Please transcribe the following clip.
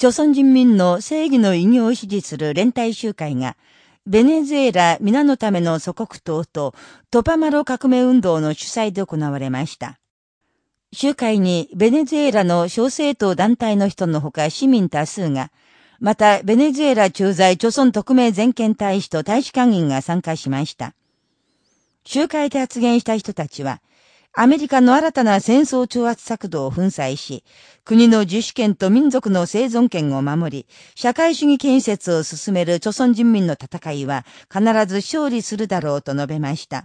朝鮮人民の正義の偉業を支持する連帯集会が、ベネズエラ皆のための祖国党とトパマロ革命運動の主催で行われました。集会にベネズエラの小政党団体の人のほか市民多数が、またベネズエラ駐在朝鮮特命全権大使と大使館員が参加しました。集会で発言した人たちは、アメリカの新たな戦争挑発策動を粉砕し、国の自主権と民族の生存権を守り、社会主義建設を進める朝鮮人民の戦いは必ず勝利するだろうと述べました。